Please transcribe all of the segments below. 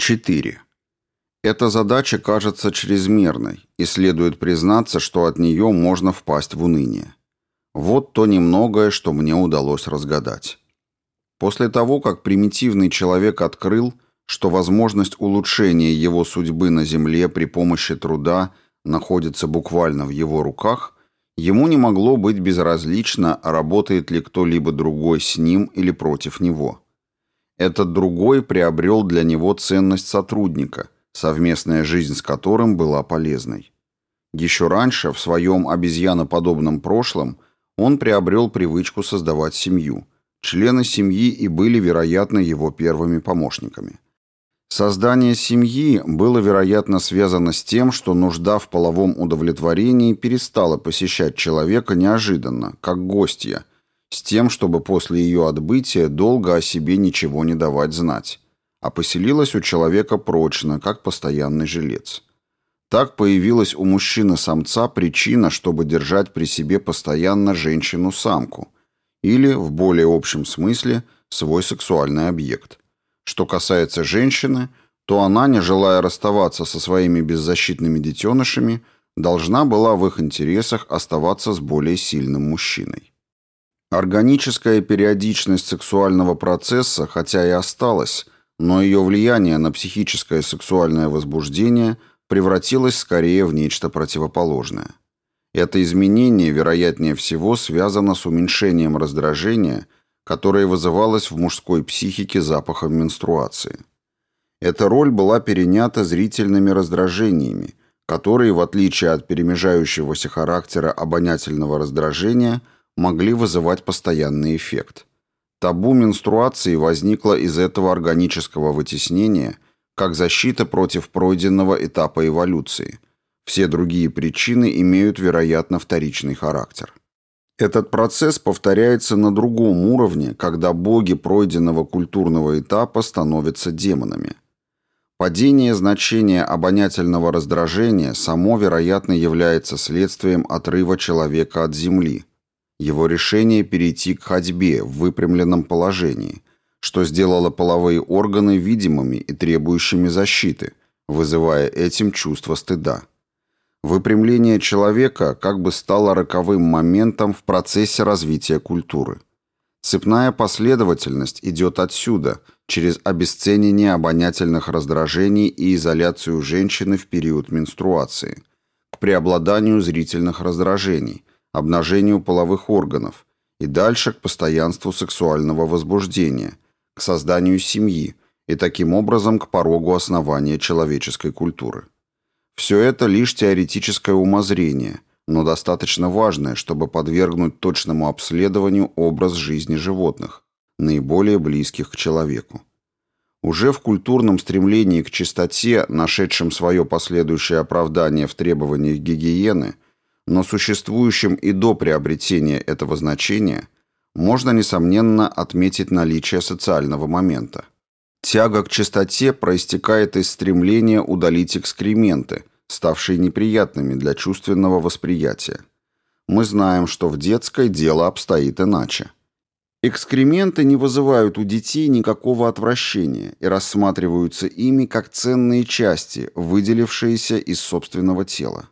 4. Эта задача кажется чрезмерной, и следует признаться, что от нее можно впасть в уныние. Вот то немногое, что мне удалось разгадать. После того, как примитивный человек открыл, что возможность улучшения его судьбы на Земле при помощи труда находится буквально в его руках, ему не могло быть безразлично, работает ли кто-либо другой с ним или против него. Этот другой приобрел для него ценность сотрудника – совместная жизнь с которым была полезной. Еще раньше, в своем обезьяноподобном прошлом, он приобрел привычку создавать семью. Члены семьи и были, вероятно, его первыми помощниками. Создание семьи было, вероятно, связано с тем, что нужда в половом удовлетворении перестала посещать человека неожиданно, как гостья, с тем, чтобы после ее отбытия долго о себе ничего не давать знать а поселилась у человека прочно, как постоянный жилец. Так появилась у мужчины-самца причина, чтобы держать при себе постоянно женщину-самку или, в более общем смысле, свой сексуальный объект. Что касается женщины, то она, не желая расставаться со своими беззащитными детенышами, должна была в их интересах оставаться с более сильным мужчиной. Органическая периодичность сексуального процесса, хотя и осталась, но ее влияние на психическое сексуальное возбуждение превратилось скорее в нечто противоположное. Это изменение, вероятнее всего, связано с уменьшением раздражения, которое вызывалось в мужской психике запахом менструации. Эта роль была перенята зрительными раздражениями, которые, в отличие от перемежающегося характера обонятельного раздражения, могли вызывать постоянный эффект – Табу менструации возникло из этого органического вытеснения как защита против пройденного этапа эволюции. Все другие причины имеют, вероятно, вторичный характер. Этот процесс повторяется на другом уровне, когда боги пройденного культурного этапа становятся демонами. Падение значения обонятельного раздражения само, вероятно, является следствием отрыва человека от Земли – его решение перейти к ходьбе в выпрямленном положении, что сделало половые органы видимыми и требующими защиты, вызывая этим чувство стыда. Выпрямление человека как бы стало роковым моментом в процессе развития культуры. Цепная последовательность идет отсюда, через обесценение обонятельных раздражений и изоляцию женщины в период менструации, к преобладанию зрительных раздражений – обнажению половых органов и дальше к постоянству сексуального возбуждения, к созданию семьи и таким образом к порогу основания человеческой культуры. Все это лишь теоретическое умозрение, но достаточно важное, чтобы подвергнуть точному обследованию образ жизни животных, наиболее близких к человеку. Уже в культурном стремлении к чистоте, нашедшем свое последующее оправдание в требованиях гигиены – но существующим и до приобретения этого значения можно, несомненно, отметить наличие социального момента. Тяга к чистоте проистекает из стремления удалить экскременты, ставшие неприятными для чувственного восприятия. Мы знаем, что в детской дело обстоит иначе. Экскременты не вызывают у детей никакого отвращения и рассматриваются ими как ценные части, выделившиеся из собственного тела.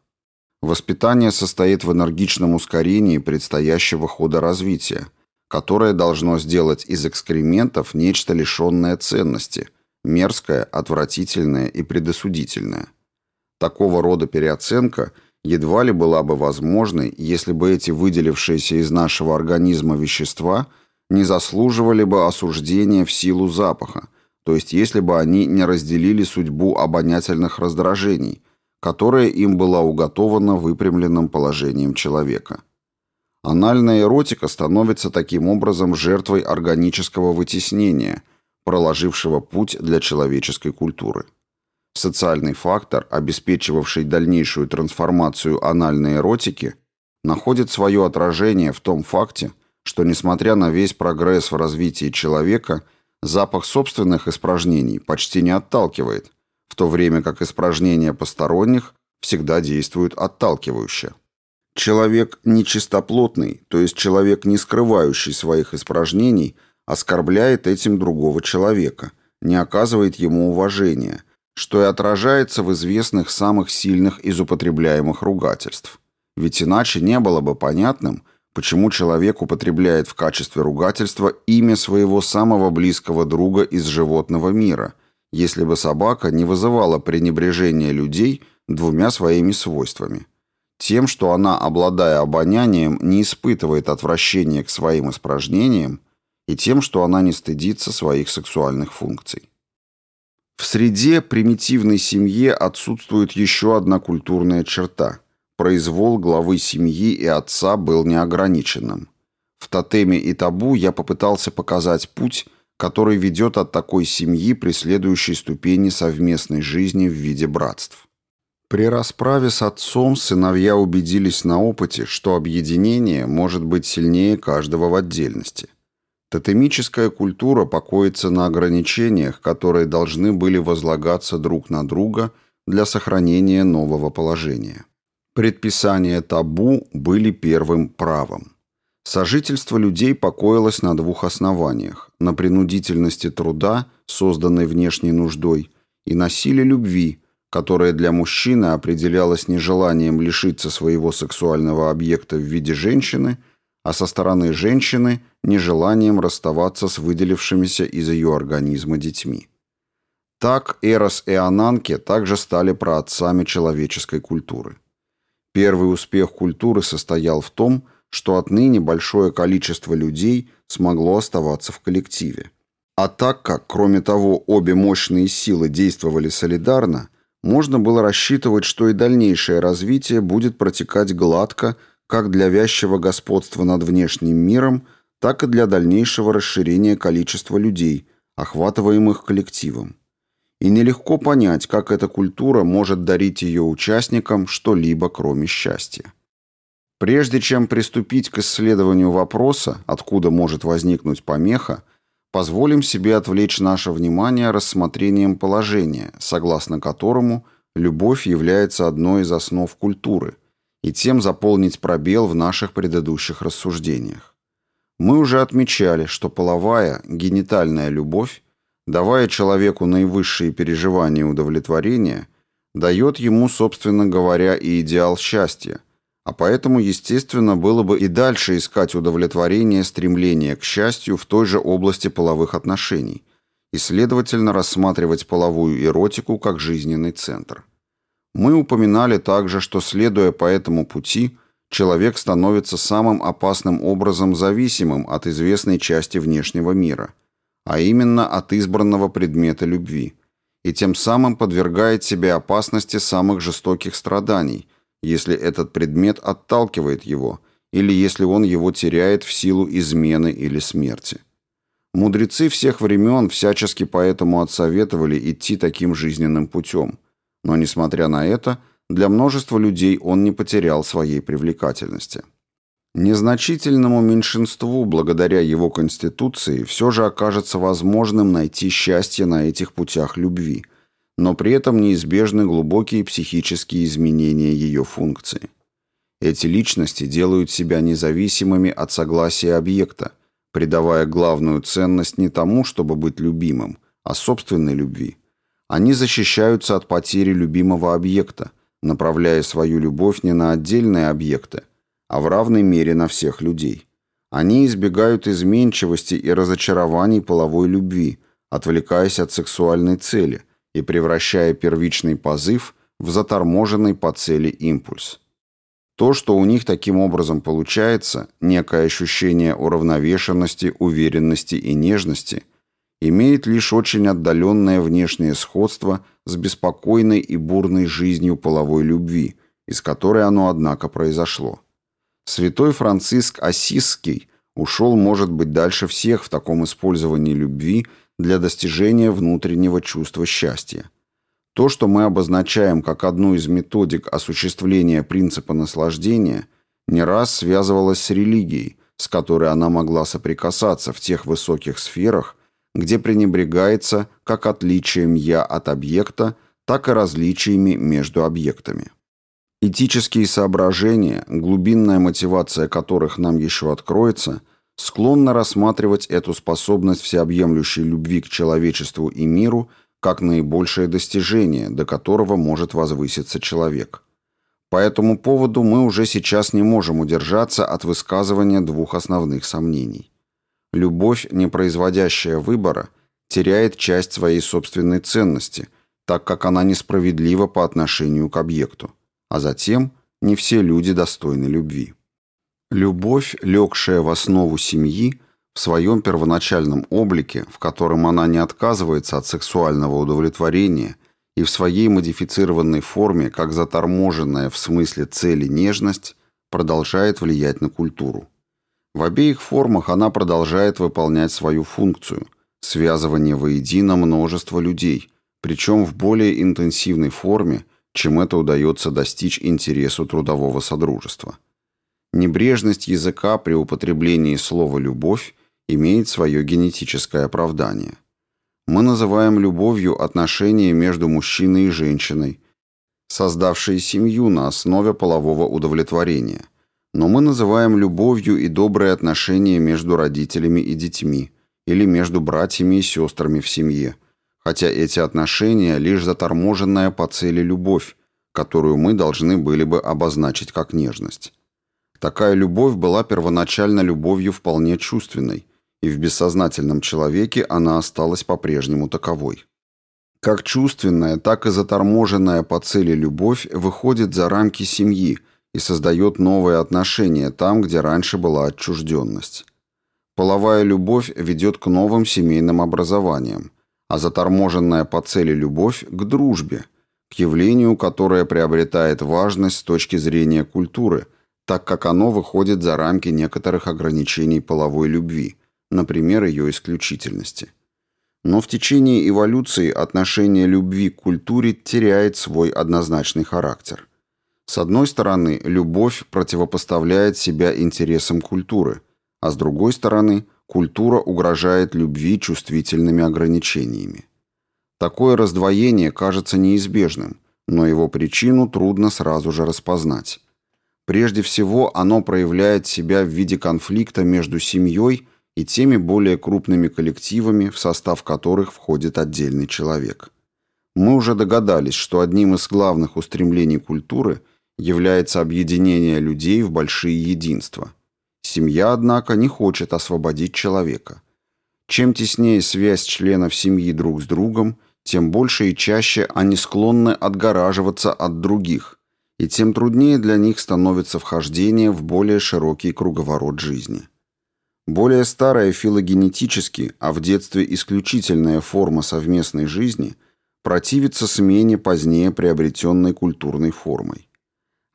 Воспитание состоит в энергичном ускорении предстоящего хода развития, которое должно сделать из экскрементов нечто лишенное ценности, мерзкое, отвратительное и предосудительное. Такого рода переоценка едва ли была бы возможной, если бы эти выделившиеся из нашего организма вещества не заслуживали бы осуждения в силу запаха, то есть если бы они не разделили судьбу обонятельных раздражений – которая им была уготована выпрямленным положением человека. Анальная эротика становится таким образом жертвой органического вытеснения, проложившего путь для человеческой культуры. Социальный фактор, обеспечивавший дальнейшую трансформацию анальной эротики, находит свое отражение в том факте, что, несмотря на весь прогресс в развитии человека, запах собственных испражнений почти не отталкивает – в то время как испражнения посторонних всегда действуют отталкивающе. Человек нечистоплотный, то есть человек, не скрывающий своих испражнений, оскорбляет этим другого человека, не оказывает ему уважения, что и отражается в известных самых сильных из употребляемых ругательств. Ведь иначе не было бы понятным, почему человек употребляет в качестве ругательства имя своего самого близкого друга из животного мира, если бы собака не вызывала пренебрежения людей двумя своими свойствами. Тем, что она, обладая обонянием, не испытывает отвращения к своим испражнениям, и тем, что она не стыдится своих сексуальных функций. В среде примитивной семьи отсутствует еще одна культурная черта. Произвол главы семьи и отца был неограниченным. В тотеме и табу я попытался показать путь, который ведет от такой семьи при следующей ступени совместной жизни в виде братств. При расправе с отцом сыновья убедились на опыте, что объединение может быть сильнее каждого в отдельности. Тотемическая культура покоится на ограничениях, которые должны были возлагаться друг на друга для сохранения нового положения. Предписания табу были первым правом. Сожительство людей покоилось на двух основаниях – на принудительности труда, созданной внешней нуждой, и на силе любви, которая для мужчины определялась нежеланием лишиться своего сексуального объекта в виде женщины – а со стороны женщины – нежеланием расставаться с выделившимися из ее организма детьми. Так Эрос и Ананке также стали праотцами человеческой культуры. Первый успех культуры состоял в том, что отныне большое количество людей смогло оставаться в коллективе. А так как, кроме того, обе мощные силы действовали солидарно, можно было рассчитывать, что и дальнейшее развитие будет протекать гладко как для вязчего господства над внешним миром, так и для дальнейшего расширения количества людей, охватываемых коллективом. И нелегко понять, как эта культура может дарить ее участникам что-либо, кроме счастья. Прежде чем приступить к исследованию вопроса, откуда может возникнуть помеха, позволим себе отвлечь наше внимание рассмотрением положения, согласно которому любовь является одной из основ культуры – и тем заполнить пробел в наших предыдущих рассуждениях. Мы уже отмечали, что половая, генитальная любовь, давая человеку наивысшие переживания удовлетворения, дает ему, собственно говоря, и идеал счастья, а поэтому, естественно, было бы и дальше искать удовлетворение стремления к счастью в той же области половых отношений и, следовательно, рассматривать половую эротику как жизненный центр. Мы упоминали также, что, следуя по этому пути, человек становится самым опасным образом зависимым от известной части внешнего мира, а именно от избранного предмета любви, и тем самым подвергает себе опасности самых жестоких страданий, если этот предмет отталкивает его или если он его теряет в силу измены или смерти. Мудрецы всех времен всячески поэтому отсоветовали идти таким жизненным путем – но, несмотря на это, для множества людей он не потерял своей привлекательности. Незначительному меньшинству, благодаря его конституции, все же окажется возможным найти счастье на этих путях любви, но при этом неизбежны глубокие психические изменения ее функции. Эти личности делают себя независимыми от согласия объекта, придавая главную ценность не тому, чтобы быть любимым, а собственной любви – они защищаются от потери любимого объекта, направляя свою любовь не на отдельные объекты, а в равной мере на всех людей. Они избегают изменчивости и разочарований половой любви, отвлекаясь от сексуальной цели и превращая первичный позыв в заторможенный по цели импульс. То, что у них таким образом получается, некое ощущение уравновешенности, уверенности и нежности – имеет лишь очень отдаленное внешнее сходство с беспокойной и бурной жизнью половой любви, из которой оно, однако, произошло. Святой Франциск Осисский ушел, может быть, дальше всех в таком использовании любви для достижения внутреннего чувства счастья. То, что мы обозначаем как одну из методик осуществления принципа наслаждения, не раз связывалось с религией, с которой она могла соприкасаться в тех высоких сферах, где пренебрегается как отличием «я» от объекта, так и различиями между объектами. Этические соображения, глубинная мотивация которых нам еще откроется, склонны рассматривать эту способность всеобъемлющей любви к человечеству и миру как наибольшее достижение, до которого может возвыситься человек. По этому поводу мы уже сейчас не можем удержаться от высказывания двух основных сомнений. Любовь, не производящая выбора, теряет часть своей собственной ценности, так как она несправедлива по отношению к объекту. А затем не все люди достойны любви. Любовь, легшая в основу семьи, в своем первоначальном облике, в котором она не отказывается от сексуального удовлетворения и в своей модифицированной форме, как заторможенная в смысле цели нежность, продолжает влиять на культуру. В обеих формах она продолжает выполнять свою функцию – связывание воедино множества людей, причем в более интенсивной форме, чем это удается достичь интересу трудового содружества. Небрежность языка при употреблении слова «любовь» имеет свое генетическое оправдание. Мы называем любовью отношения между мужчиной и женщиной, создавшие семью на основе полового удовлетворения. Но мы называем любовью и добрые отношения между родителями и детьми, или между братьями и сестрами в семье, хотя эти отношения лишь заторможенная по цели любовь, которую мы должны были бы обозначить как нежность. Такая любовь была первоначально любовью вполне чувственной, и в бессознательном человеке она осталась по-прежнему таковой. Как чувственная, так и заторможенная по цели любовь выходит за рамки семьи и создает новые отношения там, где раньше была отчужденность. Половая любовь ведет к новым семейным образованиям, а заторможенная по цели любовь – к дружбе, к явлению, которое приобретает важность с точки зрения культуры, так как оно выходит за рамки некоторых ограничений половой любви – например, ее исключительности. Но в течение эволюции отношение любви к культуре теряет свой однозначный характер. С одной стороны, любовь противопоставляет себя интересам культуры, а с другой стороны, культура угрожает любви чувствительными ограничениями. Такое раздвоение кажется неизбежным, но его причину трудно сразу же распознать. Прежде всего, оно проявляет себя в виде конфликта между семьей и теми более крупными коллективами, в состав которых входит отдельный человек. Мы уже догадались, что одним из главных устремлений культуры является объединение людей в большие единства. Семья, однако, не хочет освободить человека. Чем теснее связь членов семьи друг с другом, тем больше и чаще они склонны отгораживаться от других, и тем труднее для них становится вхождение в более широкий круговорот жизни. Более старая филогенетически, а в детстве исключительная форма совместной жизни противится смене позднее приобретенной культурной формой.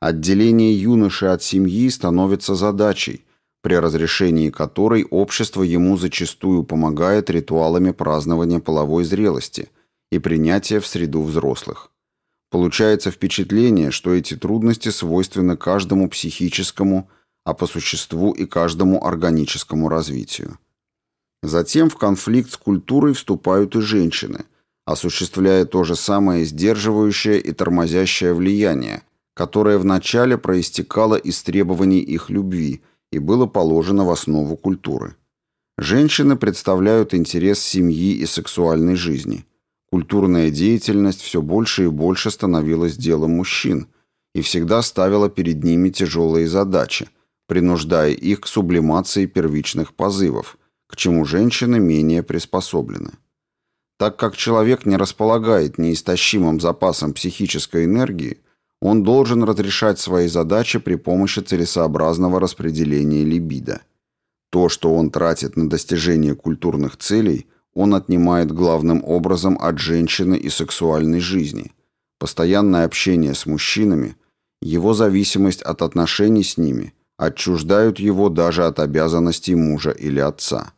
Отделение юноши от семьи становится задачей, при разрешении которой общество ему зачастую помогает ритуалами празднования половой зрелости и принятия в среду взрослых. Получается впечатление, что эти трудности свойственны каждому психическому, а по существу и каждому органическому развитию. Затем в конфликт с культурой вступают и женщины, осуществляя то же самое сдерживающее и тормозящее влияние, которое вначале проистекало из требований их любви и было положено в основу культуры. Женщины представляют интерес семьи и сексуальной жизни. Культурная деятельность все больше и больше становилась делом мужчин и всегда ставила перед ними тяжелые задачи – принуждая их к сублимации первичных позывов, к чему женщины менее приспособлены. Так как человек не располагает неистощимым запасом психической энергии, он должен разрешать свои задачи при помощи целесообразного распределения либидо. То, что он тратит на достижение культурных целей, он отнимает главным образом от женщины и сексуальной жизни. Постоянное общение с мужчинами, его зависимость от отношений с ними – отчуждают его даже от обязанностей мужа или отца.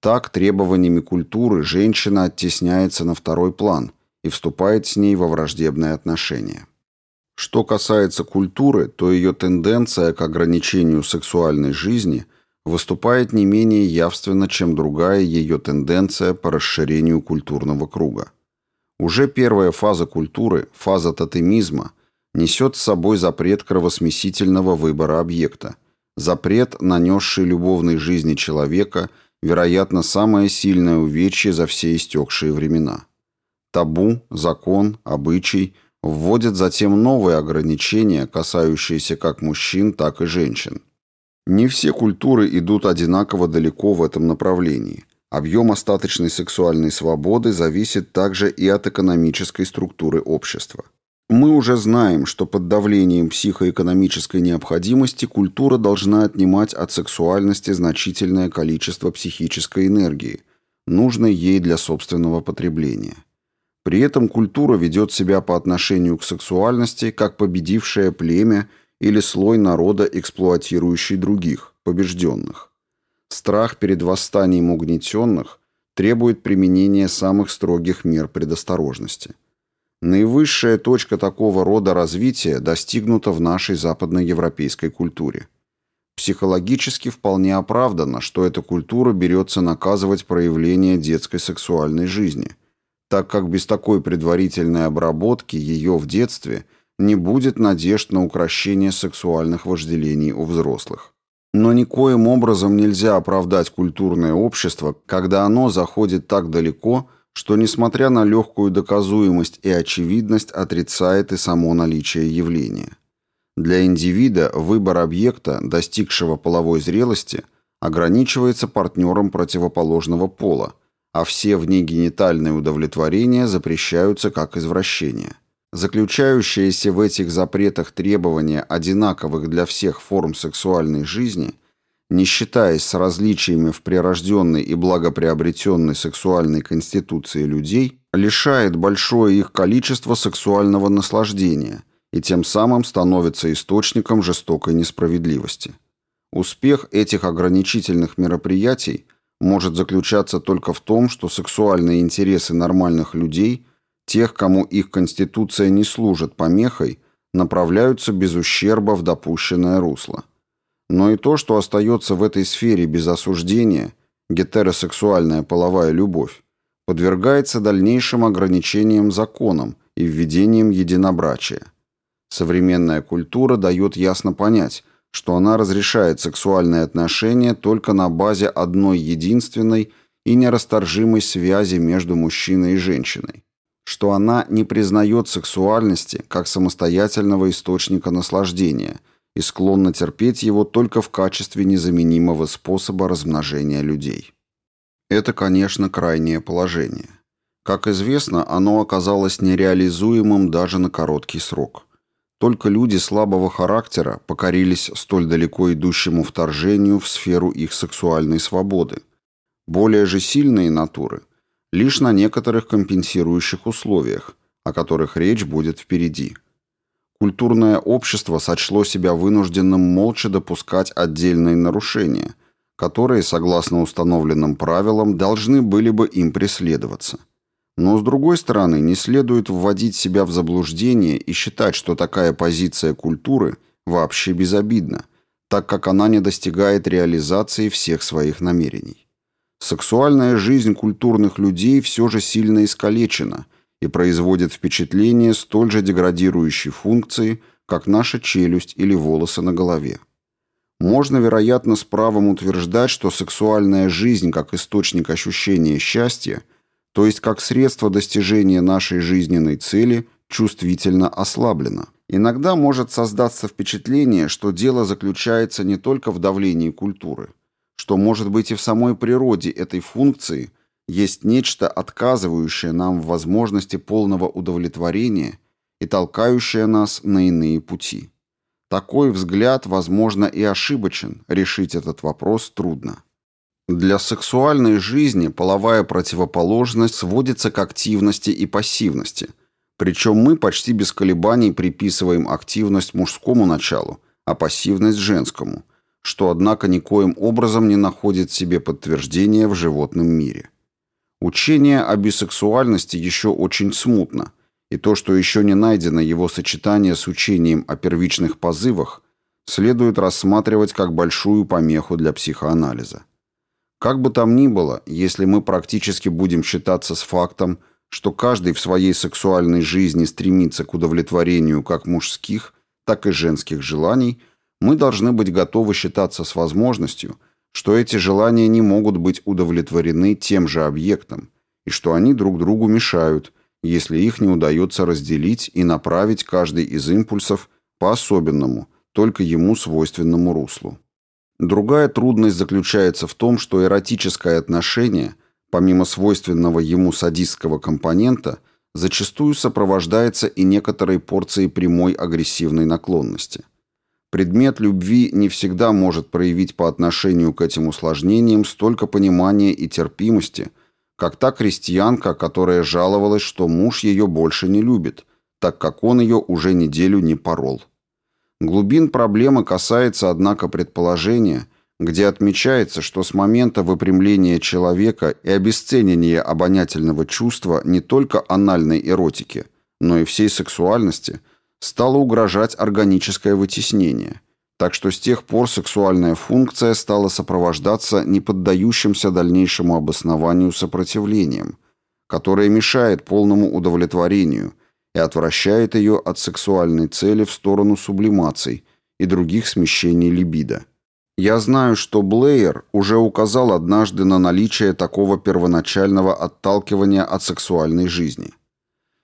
Так требованиями культуры женщина оттесняется на второй план и вступает с ней во враждебные отношения. Что касается культуры, то ее тенденция к ограничению сексуальной жизни выступает не менее явственно, чем другая ее тенденция по расширению культурного круга. Уже первая фаза культуры, фаза тотемизма – несет с собой запрет кровосмесительного выбора объекта, Запрет, нанесший любовной жизни человека, вероятно, самое сильное увечье за все истекшие времена. Табу, закон, обычай вводят затем новые ограничения, касающиеся как мужчин, так и женщин. Не все культуры идут одинаково далеко в этом направлении. Объем остаточной сексуальной свободы зависит также и от экономической структуры общества. Мы уже знаем, что под давлением психоэкономической необходимости культура должна отнимать от сексуальности значительное количество психической энергии, нужной ей для собственного потребления. При этом культура ведет себя по отношению к сексуальности как победившее племя или слой народа, эксплуатирующий других, побежденных. Страх перед восстанием угнетенных требует применения самых строгих мер предосторожности – Наивысшая точка такого рода развития достигнута в нашей западноевропейской культуре. Психологически вполне оправдано, что эта культура берется наказывать проявление детской сексуальной жизни, так как без такой предварительной обработки ее в детстве не будет надежд на укрощение сексуальных вожделений у взрослых. Но никоим образом нельзя оправдать культурное общество, когда оно заходит так далеко – что, несмотря на легкую доказуемость и очевидность, отрицает и само наличие явления. Для индивида выбор объекта, достигшего половой зрелости, ограничивается партнером противоположного пола, а все внегенитальные удовлетворения запрещаются как извращение. Заключающиеся в этих запретах требования одинаковых для всех форм сексуальной жизни – не считаясь с различиями в прирожденной и благоприобретенной сексуальной конституции людей, лишает большое их количество сексуального наслаждения и тем самым становится источником жестокой несправедливости. Успех этих ограничительных мероприятий может заключаться только в том, что сексуальные интересы нормальных людей, тех, кому их конституция не служит помехой, направляются без ущерба в допущенное русло но и то, что остается в этой сфере без осуждения, гетеросексуальная половая любовь, подвергается дальнейшим ограничениям законом и введением единобрачия. Современная культура дает ясно понять, что она разрешает сексуальные отношения только на базе одной единственной и нерасторжимой связи между мужчиной и женщиной, что она не признает сексуальности как самостоятельного источника наслаждения – и склонна терпеть его только в качестве незаменимого способа размножения людей. Это, конечно, крайнее положение. Как известно, оно оказалось нереализуемым даже на короткий срок. Только люди слабого характера покорились столь далеко идущему вторжению в сферу их сексуальной свободы. Более же сильные натуры лишь на некоторых компенсирующих условиях, о которых речь будет впереди – Культурное общество сочло себя вынужденным молча допускать отдельные нарушения, которые, согласно установленным правилам, должны были бы им преследоваться. Но, с другой стороны, не следует вводить себя в заблуждение и считать, что такая позиция культуры вообще безобидна, так как она не достигает реализации всех своих намерений. Сексуальная жизнь культурных людей все же сильно искалечена – и производит впечатление столь же деградирующей функции, как наша челюсть или волосы на голове. Можно, вероятно, с правом утверждать, что сексуальная жизнь как источник ощущения счастья, то есть как средство достижения нашей жизненной цели, чувствительно ослаблена. Иногда может создаться впечатление, что дело заключается не только в давлении культуры, что может быть и в самой природе этой функции – есть нечто, отказывающее нам в возможности полного удовлетворения и толкающее нас на иные пути. Такой взгляд, возможно, и ошибочен, решить этот вопрос трудно. Для сексуальной жизни половая противоположность сводится к активности и пассивности, причем мы почти без колебаний приписываем активность мужскому началу, а пассивность женскому, что, однако, никоим образом не находит себе подтверждения в животном мире. Учение о бисексуальности еще очень смутно, и то, что еще не найдено его сочетание с учением о первичных позывах, следует рассматривать как большую помеху для психоанализа. Как бы там ни было, если мы практически будем считаться с фактом, что каждый в своей сексуальной жизни стремится к удовлетворению как мужских, так и женских желаний, мы должны быть готовы считаться с возможностью, что эти желания не могут быть удовлетворены тем же объектом, и что они друг другу мешают, если их не удается разделить и направить каждый из импульсов по особенному, только ему свойственному руслу. Другая трудность заключается в том, что эротическое отношение, помимо свойственного ему садистского компонента, зачастую сопровождается и некоторой порцией прямой агрессивной наклонности. Предмет любви не всегда может проявить по отношению к этим усложнениям столько понимания и терпимости, как та крестьянка, которая жаловалась, что муж ее больше не любит, так как он ее уже неделю не порол. Глубин проблемы касается, однако, предположения, где отмечается, что с момента выпрямления человека и обесценения обонятельного чувства не только анальной эротики, но и всей сексуальности стало угрожать органическое вытеснение – так что с тех пор сексуальная функция стала сопровождаться неподдающимся дальнейшему обоснованию сопротивлением, которое мешает полному удовлетворению и отвращает ее от сексуальной цели в сторону сублимаций и других смещений либидо. Я знаю, что Блеер уже указал однажды на наличие такого первоначального отталкивания от сексуальной жизни.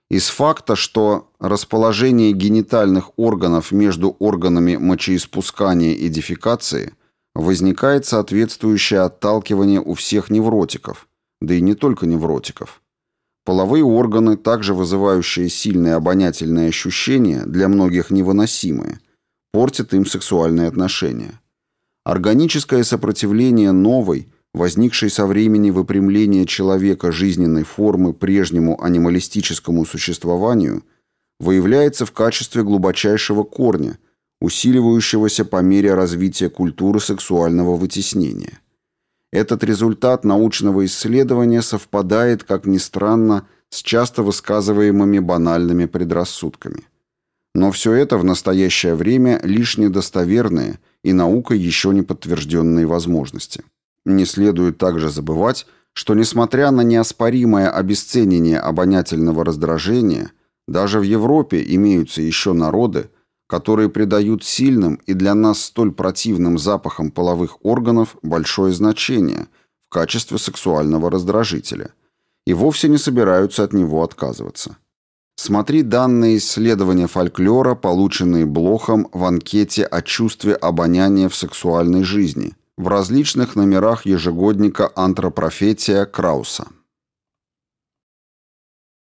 Из факта, что расположение генитальных органов между органами мочеиспускания и дефекации возникает соответствующее отталкивание у всех невротиков, да и не только невротиков. Половые органы, также вызывающие сильные обонятельные ощущения, для многих невыносимые, портят им сексуальные отношения. Органическое сопротивление новой – возникшей со времени выпрямления человека жизненной формы прежнему анималистическому существованию, выявляется в качестве глубочайшего корня, усиливающегося по мере развития культуры сексуального вытеснения. Этот результат научного исследования совпадает, как ни странно, с часто высказываемыми банальными предрассудками. Но все это в настоящее время лишь недостоверные и наукой еще не подтвержденные возможности. Не следует также забывать, что несмотря на неоспоримое обесценение обонятельного раздражения, даже в Европе имеются еще народы, которые придают сильным и для нас столь противным запахам половых органов большое значение в качестве сексуального раздражителя и вовсе не собираются от него отказываться. Смотри данные исследования фольклора, полученные Блохом в анкете о чувстве обоняния в сексуальной жизни – в различных номерах ежегодника «Антропофетия» Крауса.